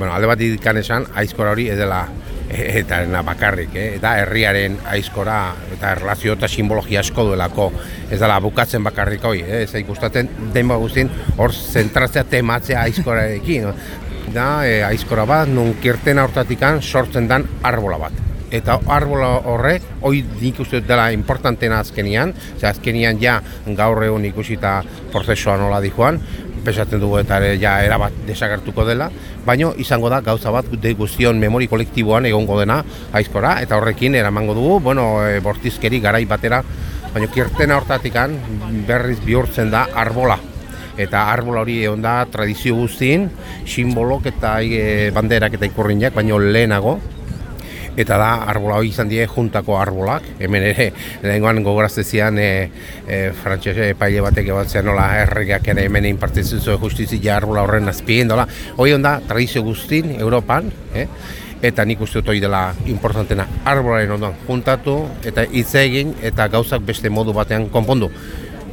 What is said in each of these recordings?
bueno, alde bat dikan esan, aizkora hori edela eta ena bakarrik, eh? eta herriaren aizkora eta erlazio eta simbologia asko duelako ez dela bukatzen bakarrik hoi, eh? ez ikustaten denba guztin hor zentratzea tematzea aizkorarekin, no? da e, aizkora bat, nun kirten hortatikan sortzen dan arbola bat. Eta arbola horrek, hoi nik uste dela importantena azkenian, ze azkenian ja gaur egun ikusita prozesua nola dijoan, pesatzen dugu eta ja erabat desagertuko dela, baino izango da gauza bat de guztion memori kolektiboan egongo dena aizkora, eta horrekin eramango dugu, bueno, e, bortizkeri garai batera, baino kirtena hortatikan berriz bihurtzen da arbola, eta arbola hori egon da tradizio guztien, simbolok eta e, banderak eta ikurriñak, baino lehenago, eta da arbola hori izan die juntako arbolak, hemen ere lehengoan gogoraztezian e, e, frantxese epaile batek ebatzea nola erregeak ere hemen inpartitzen zuen justizia arbola horren azpien dola, hori onda tradizio guztin Europan, eh? eta nik uste dut hori dela importantena arbolaren ondoan juntatu eta hitz egin eta gauzak beste modu batean konpondu.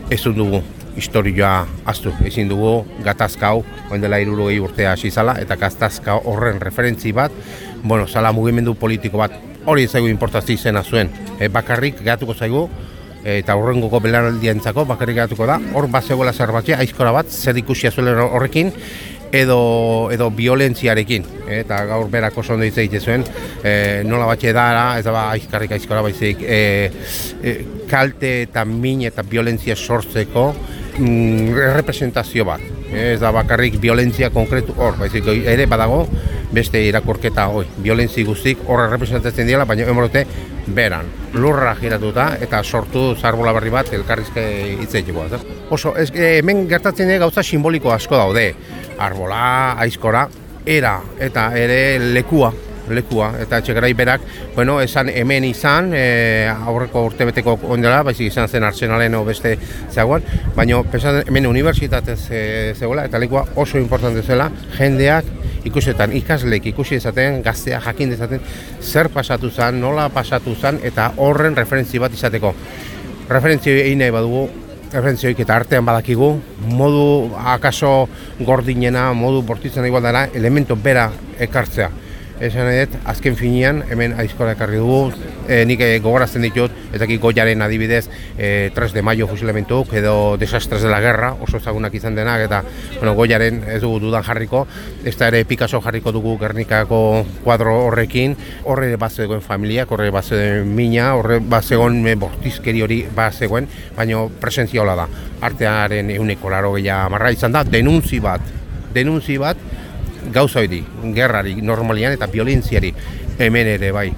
Ez dugu historioa astu, ezin dugu gatazka hau, oen dela irurogei urtea hasi zala, eta gatazka horren referentzi bat, bueno, zala mugimendu politiko bat, hori zaigu importazio izena zuen, e, bakarrik gehatuko zaigu, e, eta horrengoko belaraldientzako bakarrik gehatuko da, hor bat zegoela zer batzea, aizkora bat, zer ikusia zuen horrekin, edo edo violentziarekin eta gaur berak oso ondo hitz egite zuen e, nola batxe dara ez da ba aizkarrik aizkora baizik. E, e, kalte eta min eta violentzia sortzeko mm, representazio bat. Ez da bakarrik violentzia konkretu hor, baizik ere badago beste irakurketa hoi. Violentzi guztik hor representatzen dira, baina emorote beran. Lurra giratuta eta sortu zarbola berri bat elkarrizke hitzeiteko. Oso, ez, hemen gertatzen dira gauza simboliko asko daude. Arbola, aizkora, era eta ere lekua lekua eta etxegarai berak, bueno, esan hemen izan, e, aurreko urtebeteko ondela, baizik izan zen arsenalen o beste zegoan, baina pesan hemen unibertsitatez e, zegoela eta lekua oso importante zela, jendeak ikusetan ikaslek ikusi ezaten, gaztea jakin dezaten, zer pasatu zen, nola pasatu zen, eta horren referentzi bat izateko. Referentzio egin nahi badugu, referentzioik eta artean badakigu, modu akaso gordinena, modu bortitzen igual dara, elemento bera ekartzea. Esan edet, azken finean, hemen aizkora ekarri dugu, e, nik e, gogorazten ditut, ezaki goiaren adibidez, e, 3 de maio fusilamentuk, edo desastres de la guerra, oso ezagunak izan denak, eta bueno, goiaren ez dugu dudan jarriko, ez da ere Picasso jarriko dugu Gernikako kuadro horrekin, horre bat zegoen familia, horre bat mina, horre bat zegoen bortizkeri hori bat zegoen, baina presentzia hola da. Artearen euneko laro gehiago marra izan da, denuntzi bat, denuntzi bat, gauza hori, gerrari, normalian eta violentziari hemen ere bai.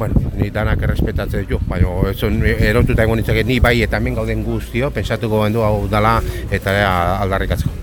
Bueno, ni danak errespetatzen ditu, baina erotuta egon ni bai eta hemen gauden guztio, pensatuko bendu hau dala eta aldarrikatzeko.